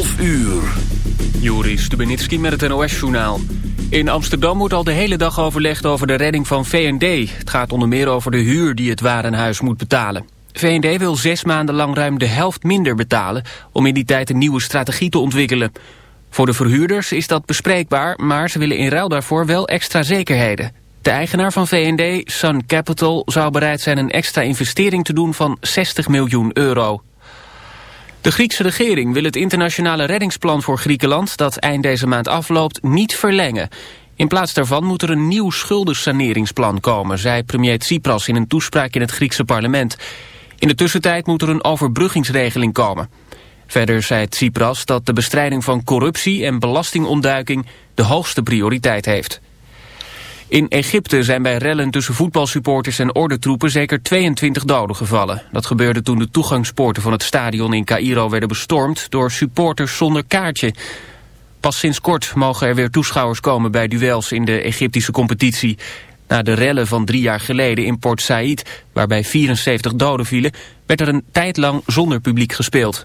12 uur. Juri Stubenitski met het NOS-journaal. In Amsterdam wordt al de hele dag overlegd over de redding van VND. Het gaat onder meer over de huur die het warenhuis moet betalen. VND wil zes maanden lang ruim de helft minder betalen... om in die tijd een nieuwe strategie te ontwikkelen. Voor de verhuurders is dat bespreekbaar... maar ze willen in ruil daarvoor wel extra zekerheden. De eigenaar van VND, Sun Capital, zou bereid zijn een extra investering te doen van 60 miljoen euro. De Griekse regering wil het internationale reddingsplan voor Griekenland... dat eind deze maand afloopt, niet verlengen. In plaats daarvan moet er een nieuw schuldensaneringsplan komen... zei premier Tsipras in een toespraak in het Griekse parlement. In de tussentijd moet er een overbruggingsregeling komen. Verder zei Tsipras dat de bestrijding van corruptie en belastingontduiking... de hoogste prioriteit heeft. In Egypte zijn bij rellen tussen voetbalsupporters en ordentroepen zeker 22 doden gevallen. Dat gebeurde toen de toegangspoorten van het stadion in Cairo werden bestormd door supporters zonder kaartje. Pas sinds kort mogen er weer toeschouwers komen bij duels in de Egyptische competitie. Na de rellen van drie jaar geleden in Port Said, waarbij 74 doden vielen, werd er een tijd lang zonder publiek gespeeld.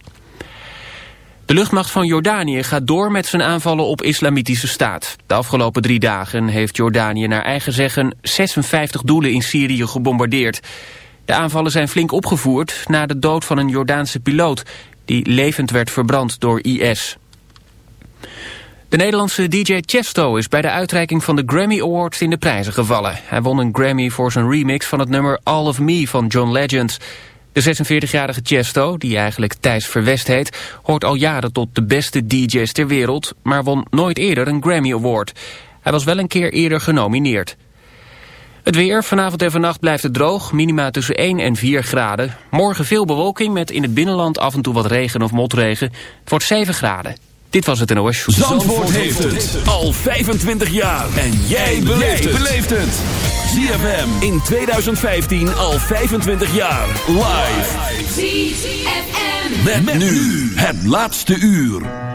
De luchtmacht van Jordanië gaat door met zijn aanvallen op islamitische staat. De afgelopen drie dagen heeft Jordanië naar eigen zeggen 56 doelen in Syrië gebombardeerd. De aanvallen zijn flink opgevoerd na de dood van een Jordaanse piloot... die levend werd verbrand door IS. De Nederlandse DJ Chesto is bij de uitreiking van de Grammy Awards in de prijzen gevallen. Hij won een Grammy voor zijn remix van het nummer All of Me van John Legend... De 46-jarige Chesto, die eigenlijk Thijs Verwest heet... hoort al jaren tot de beste DJ's ter wereld... maar won nooit eerder een Grammy Award. Hij was wel een keer eerder genomineerd. Het weer, vanavond en vannacht blijft het droog. Minima tussen 1 en 4 graden. Morgen veel bewolking met in het binnenland af en toe wat regen of motregen. Het wordt 7 graden. Dit was het NOS Show. Zandvoort, heeft het al 25 jaar. En jij beleeft het. ZFM in 2015 al 25 jaar. Live. ZFM. Met, met nu het laatste uur.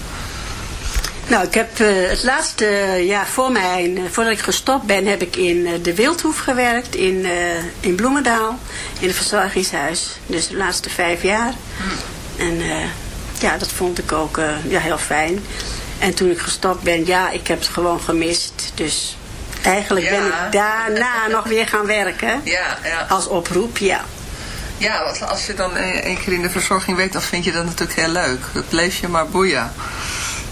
Nou, ik heb uh, het laatste jaar voor mij, voordat ik gestopt ben, heb ik in uh, de Wildhoef gewerkt in, uh, in Bloemendaal, in het verzorgingshuis. Dus de laatste vijf jaar. Hm. En ja, dat vond ik ook ja, heel fijn. En toen ik gestopt ben, ja, ik heb het gewoon gemist. Dus eigenlijk ja. ben ik daarna nog weer gaan werken. Ja, ja. Als oproep, ja. Ja, als je dan één keer in de verzorging weet, dan vind je dat natuurlijk heel leuk. Dat bleef je maar boeien.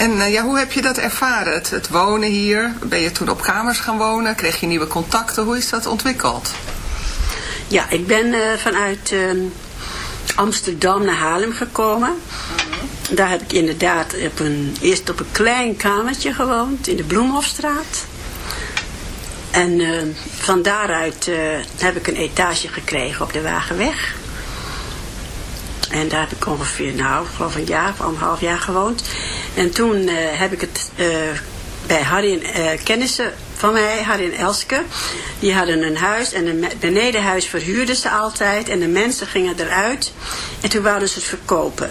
En uh, ja, hoe heb je dat ervaren, het, wonen hier? Ben je toen op kamers gaan wonen? Kreeg je nieuwe contacten? Hoe is dat ontwikkeld? Ja, ik ben uh, vanuit uh, Amsterdam naar Haarlem gekomen. Daar heb ik inderdaad op een, eerst op een klein kamertje gewoond, in de Bloemhofstraat. En van daaruit heb ik een etage gekregen op de Wagenweg. En daar heb ik ongeveer, nou, geloof een jaar of anderhalf jaar gewoond. En toen uh, heb ik het uh, bij Harry en uh, kennissen van mij, Harry en Elske. Die hadden een huis en een benedenhuis verhuurden ze altijd. En de mensen gingen eruit. En toen wouden ze het verkopen.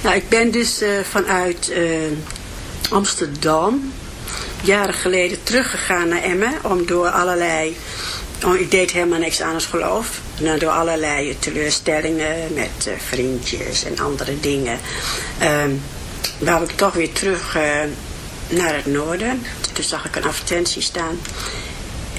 Nou, ik ben dus vanuit Amsterdam jaren geleden teruggegaan naar Emmen. Om door allerlei... Oh, ik deed helemaal niks aan het geloof. Nou, door allerlei teleurstellingen met uh, vriendjes en andere dingen. Um, wou ik toch weer terug naar het noorden. Toen zag ik een advertentie staan.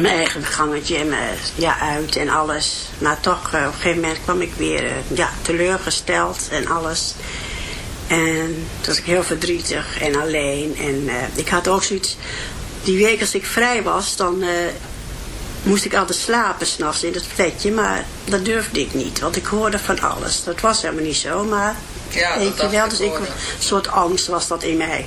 mijn eigen gangetje en mijn, ja, uit en alles. Maar toch, uh, op een gegeven moment kwam ik weer ja, teleurgesteld en alles. En toen was ik heel verdrietig en alleen. En uh, ik had ook zoiets... Die week als ik vrij was, dan uh, moest ik altijd slapen s'nachts in het flatje. Maar dat durfde ik niet, want ik hoorde van alles. Dat was helemaal niet zo, maar... Ja, weet je wel, dus ik, een soort angst was dat in mij.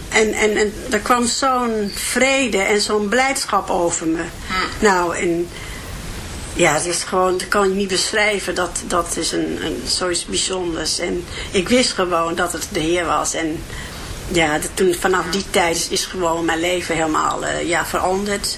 en, en, en er kwam zo'n vrede en zo'n blijdschap over me. Hm. Nou, en ja, het is gewoon, dat kan je niet beschrijven. Dat, dat is een, een, zoiets bijzonders. En ik wist gewoon dat het de Heer was. En ja, dat toen, vanaf die tijd is, is gewoon mijn leven helemaal uh, ja, veranderd.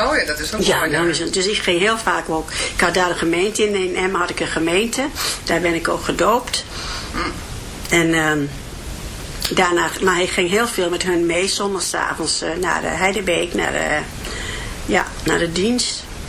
Oh ja, dat is ook Ja, mooi. nou dus ik ging heel vaak ook. Ik had daar een gemeente in. In Emmen had ik een gemeente. Daar ben ik ook gedoopt. En ehm, daarna, maar ik ging heel veel met hun mee zondagsavonds eh, naar de Heidebeek, naar de, ja, naar de dienst.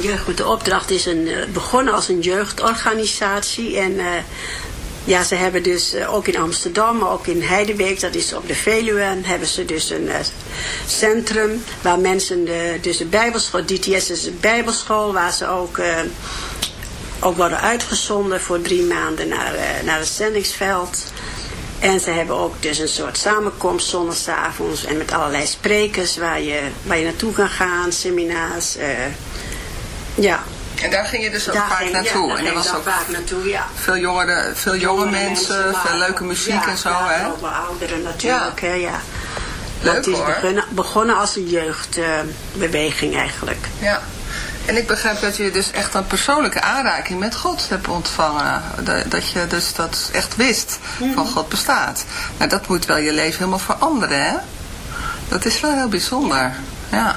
Jeugd de opdracht is een, eh, begonnen als een jeugdorganisatie. En eh, ja, ze hebben dus eh, ook in Amsterdam, maar ook in Heidebeek, dat is op de Veluwe, hebben ze dus een centrum waar mensen, de, dus de bijbelschool, DTS is een bijbelschool, waar ze ook, ook worden uitgezonden voor drie maanden naar, naar het zendingsveld. En ze hebben ook dus een soort samenkomst zondagsavonds en met allerlei sprekers waar je, waar je naartoe kan gaan, seminars. Ja, En daar ging je dus ook daar vaak ging- naartoe. Ja, daar en er ik was ook vaak naartoe, ja. veel jongere, veel jonge mensen, veel leuke muziek ja, en zo. ja, hè? wel ouderen natuurlijk, hè, ja. Leuk, Want het is hoor. begonnen, begonnen als een jeugdbeweging eigenlijk. Ja. En ik begrijp dat je dus echt een persoonlijke aanraking met God hebt ontvangen. Dat, dat je dus dat echt wist van God bestaat. Nou, dat moet wel je leven helemaal veranderen, hè? Dat is wel heel bijzonder. Ja.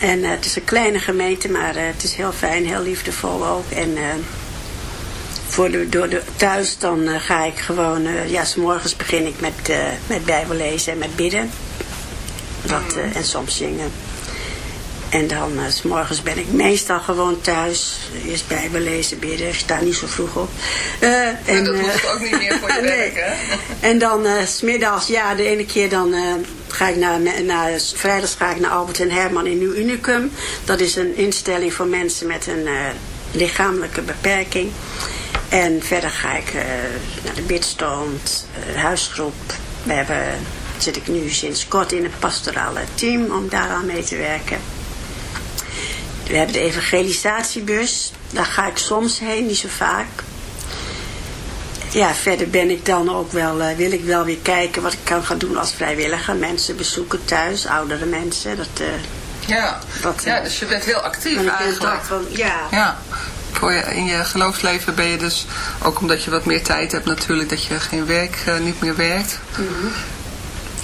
En eh, het is een kleine gemeente, maar eh, het is heel fijn, heel liefdevol ook. En eh, voor de, door de, thuis dan ga ik gewoon, ja, s morgens begin ik met, met Bijbel lezen en met bidden. Dat, en soms zingen. En dan, s morgens ben ik meestal gewoon thuis. Eerst Bijbel lezen, bidden. Ik sta niet zo vroeg op. En dat eh, hoeft ook niet meer voor je werk, hè? En dan s smiddags, ja, de ene keer dan ga ik naar, naar, ga ik naar Albert en Herman in Nieuw Unicum. Dat is een instelling voor mensen met een eh, lichamelijke beperking. En verder ga ik eh, naar de bidstond, eh, de huisgroep. We hebben, zit ik nu sinds kort in een pastorale team om daaraan mee te werken. We hebben de evangelisatiebus. Daar ga ik soms heen, niet zo vaak. Ja, verder ben ik dan ook wel, eh, wil ik wel weer kijken wat ik kan gaan doen als vrijwilliger. Mensen bezoeken thuis, oudere mensen. Dat, eh, Ja. Dat, ja, eh, dus je bent heel actief eigenlijk. toch van, ja, Ja, voor je, in je geloofsleven ben je dus, ook omdat je wat meer tijd hebt natuurlijk, dat je geen werk, niet meer werkt.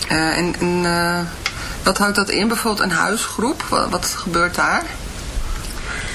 Eh, en en wat houdt dat in? Bijvoorbeeld een huisgroep, wat, wat gebeurt daar?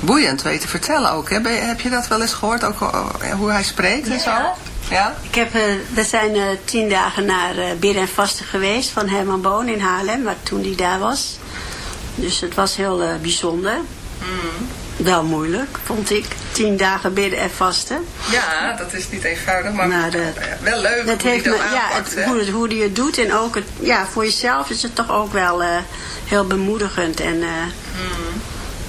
boeiend weet te vertellen ook. Hè? Heb je dat wel eens gehoord, ook hoe hij spreekt en zo? Ja? Ik heb, uh, we zijn uh, tien dagen naar bidden en vasten geweest van Herman Boon in Haarlem, waar toen hij daar was. Dus het was heel bijzonder. Mm. Wel moeilijk, vond ik. Tien dagen bidden en vasten. Ja, dat is niet eenvoudig, maar wel leuk dat hoe heeft dat me. Ja, het, hoe, het, hoe die het doet en ook het, ja, voor jezelf is het toch ook wel uh, heel bemoedigend en uh, mm.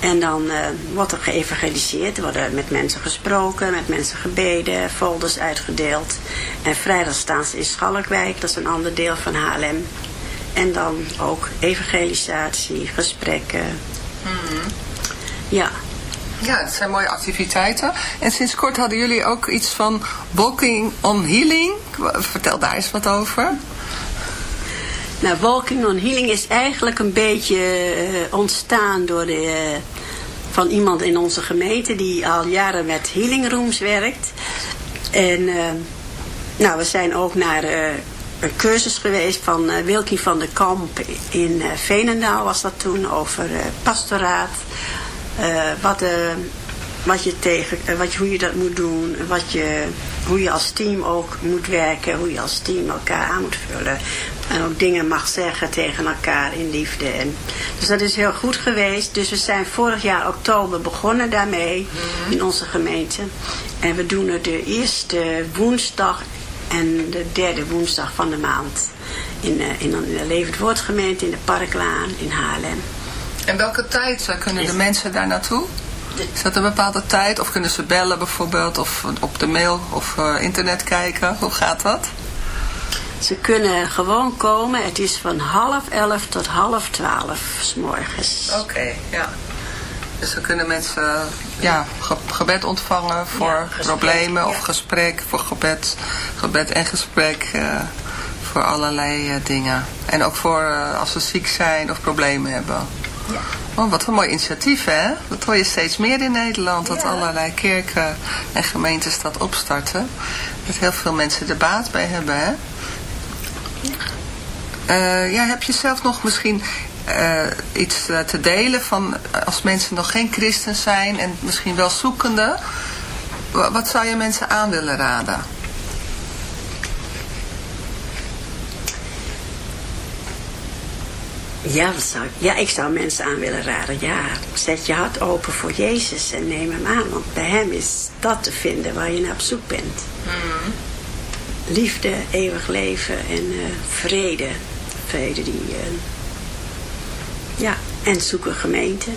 En dan uh, wordt er geëvangeliseerd. Er worden met mensen gesproken, met mensen gebeden, folders uitgedeeld. En vrijdag staan ze in Schalkwijk, dat is een ander deel van Haarlem. En dan ook evangelisatie, gesprekken. Hmm. Ja, ja, het zijn mooie activiteiten. En sinds kort hadden jullie ook iets van Walking on Healing. Vertel daar eens wat over. Nou, Walking on Healing is eigenlijk een beetje uh, ontstaan door de, uh, van iemand in onze gemeente die al jaren met healing rooms werkt. En uh, nou, we zijn ook naar een cursus geweest van Wilkie van der Kamp in Veenendaal was dat toen over pastoraat. Wat, wat je tegen, wat, hoe je dat moet doen, wat je, hoe je als team ook moet werken, hoe je als team elkaar aan moet vullen. En ook dingen mag zeggen tegen elkaar in liefde. En, dus dat is heel goed geweest. Dus we zijn vorig jaar oktober begonnen daarmee mm -hmm. in onze gemeente. En we doen het de eerste woensdag en de derde woensdag van de maand. In, in de Levend Woordgemeente in de Parklaan in Haarlem. En welke tijd kunnen de mensen daar naartoe? Is dat een bepaalde tijd? Of kunnen ze bellen bijvoorbeeld? Of op de mail of uh, internet kijken? Hoe gaat dat? Ze kunnen gewoon komen. Het is van half elf tot half twaalf s morgens. Oké, okay, ja. Dus dan kunnen mensen ja, gebed ontvangen voor ja, gesprek, problemen ja. of gesprek, voor gebed, gebed en gesprek, uh, voor allerlei uh, dingen. En ook voor uh, als ze ziek zijn of problemen hebben. Ja. Oh, wat een mooi initiatief, hè? Dat hoor je steeds meer in Nederland, dat ja. allerlei kerken en gemeentes dat opstarten. Dat heel veel mensen er baat bij hebben, hè? Uh, ja, heb je zelf nog misschien uh, iets uh, te delen van als mensen nog geen christen zijn en misschien wel zoekende? Wat zou je mensen aan willen raden? Ja, zou, ja, ik zou mensen aan willen raden. Ja, zet je hart open voor Jezus en neem hem aan. Want bij hem is dat te vinden waar je naar op zoek bent. Mm. Liefde, eeuwig leven en uh, vrede. Vrede die... Uh, ja, en zoek een gemeente.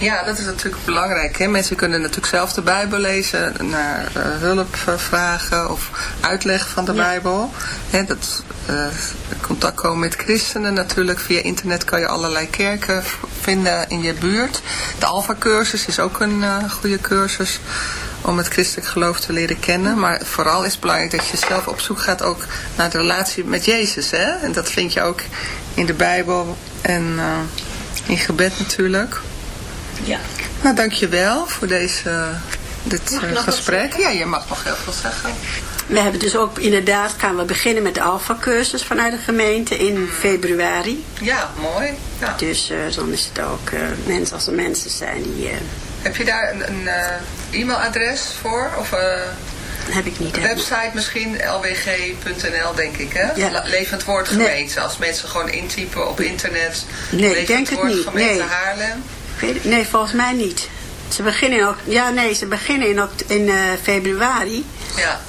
Ja, dat is natuurlijk belangrijk. Hè? Mensen kunnen natuurlijk zelf de Bijbel lezen, naar uh, hulp vragen of uitleg van de ja. Bijbel. Hè, dat, uh, contact komen met christenen natuurlijk. Via internet kan je allerlei kerken vinden in je buurt. De Alpha-cursus is ook een uh, goede cursus om het christelijk geloof te leren kennen. Maar vooral is het belangrijk dat je zelf op zoek gaat ook naar de relatie met Jezus. Hè? En dat vind je ook in de Bijbel en in gebed natuurlijk. Ja. Nou, dankjewel voor deze, dit uh, gesprek. Ja, je mag nog heel veel zeggen. We hebben dus ook inderdaad, gaan we beginnen met de alfa-cursus vanuit de gemeente in februari. Ja, mooi. Ja. Dus uh, dan is het ook mensen als er mensen zijn die... Heb je daar een, een e-mailadres voor? Of heb ik niet. Een website misschien, lwg.nl denk ik, hè? Ja. Levend Woord Gemeente. Nee. Als mensen gewoon intypen op internet. Nee, Levend ik denk het Woord niet. Gemeente nee. Haarlem. Nee, volgens mij niet. Ze beginnen in, ja, nee, ze beginnen in, in uh, februari. Ja.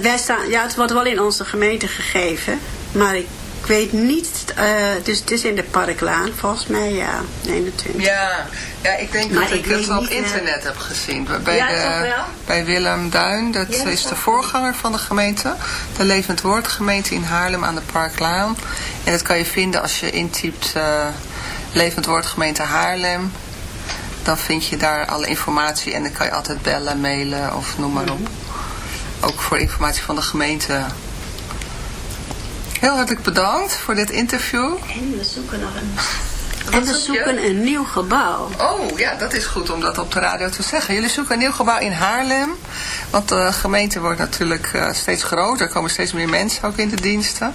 Wij staan, ja, het wordt wel in onze gemeente gegeven. Maar ik, ik weet niet, uh, dus het is in de Parklaan, volgens mij, ja, 21. Ja, ja ik denk maar dat ik, het op internet uh, heb gezien. Bij, ja, de, bij Willem Duin, dat ja, is de voorganger van de gemeente. De Levend Woord gemeente in Haarlem aan de Parklaan. En dat kan je vinden als je intypt... Uh, Levend Woord gemeente Haarlem. Dan vind je daar alle informatie en dan kan je altijd bellen, mailen of noem maar op. Ook voor informatie van de gemeente. Heel hartelijk bedankt voor dit interview. En we zoeken nog een... En we je? zoeken een nieuw gebouw. Oh, ja, dat is goed om dat op de radio te zeggen. Jullie zoeken een nieuw gebouw in Haarlem. Want de gemeente wordt natuurlijk eh, steeds groter. Er komen steeds meer mensen ook in de diensten.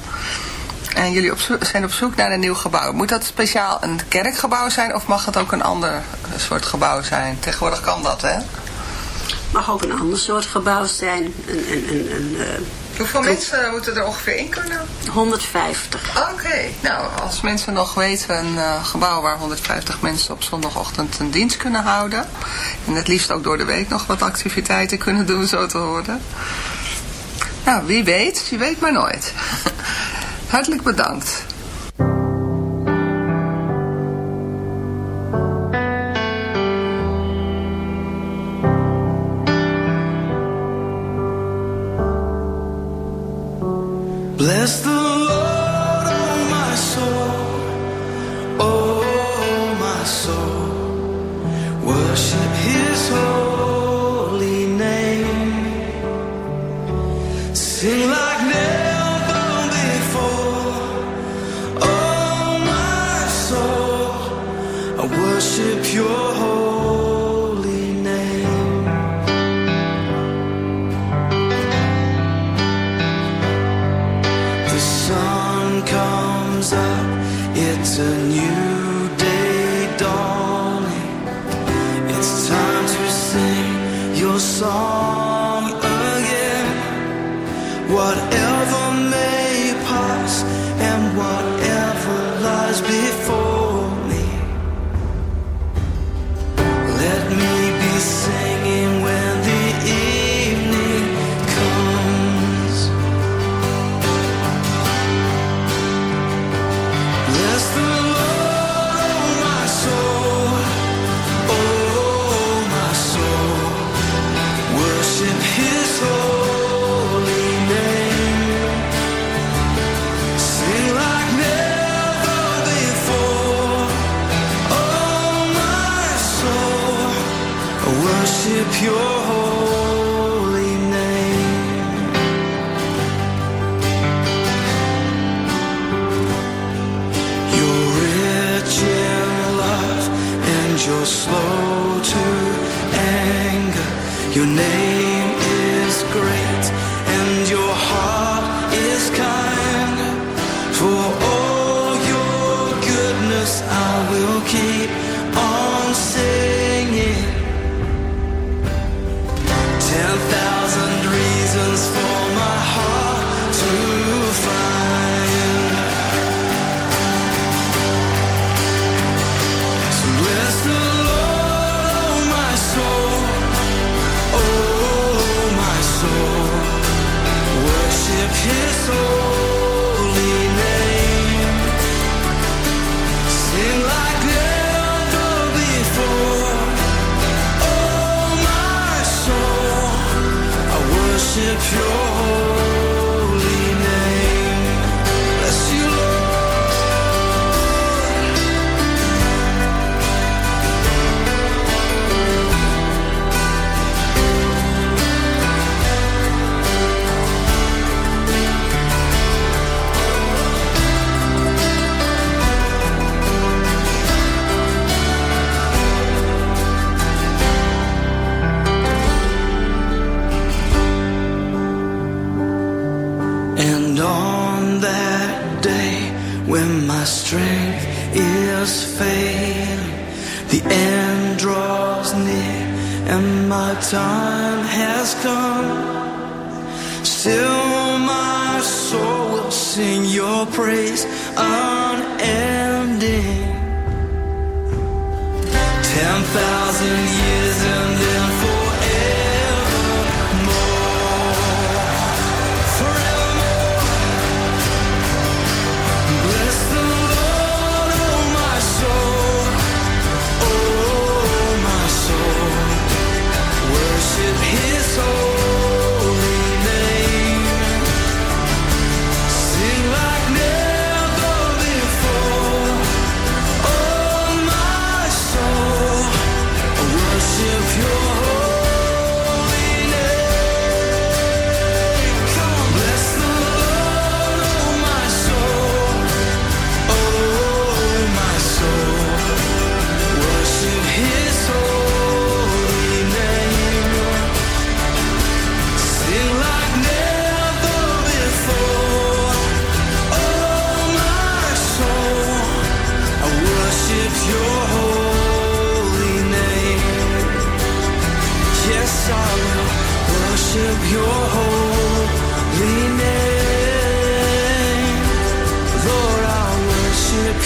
En jullie op zoek- zijn op zoek naar een nieuw gebouw. Moet dat speciaal een kerkgebouw zijn of mag het ook een ander eh, soort gebouw zijn? Tegenwoordig kan dat, hè? Mag ook een ander soort gebouw zijn. Een, een, een, een, Hoeveel mensen moeten er ongeveer in kunnen? 150. Oké, nou, als mensen nog weten een eh, gebouw waar 150 mensen op zondagochtend een dienst kunnen houden. En het liefst ook door de week nog wat activiteiten kunnen doen, zo te horen. Nou, wie weet, wie weet maar nooit. Hartelijk bedankt. Whatever may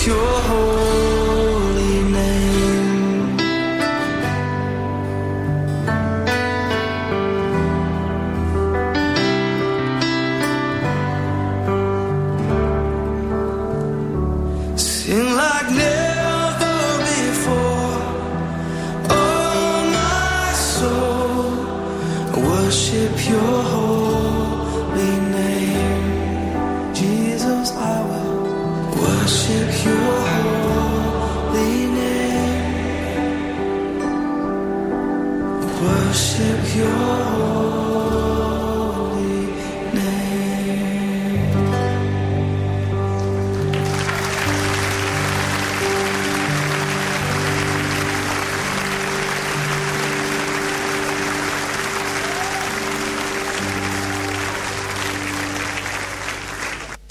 your home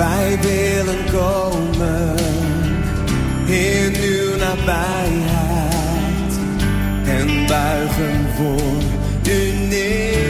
Wij willen komen in uw nabijheid en buigen voor u neer.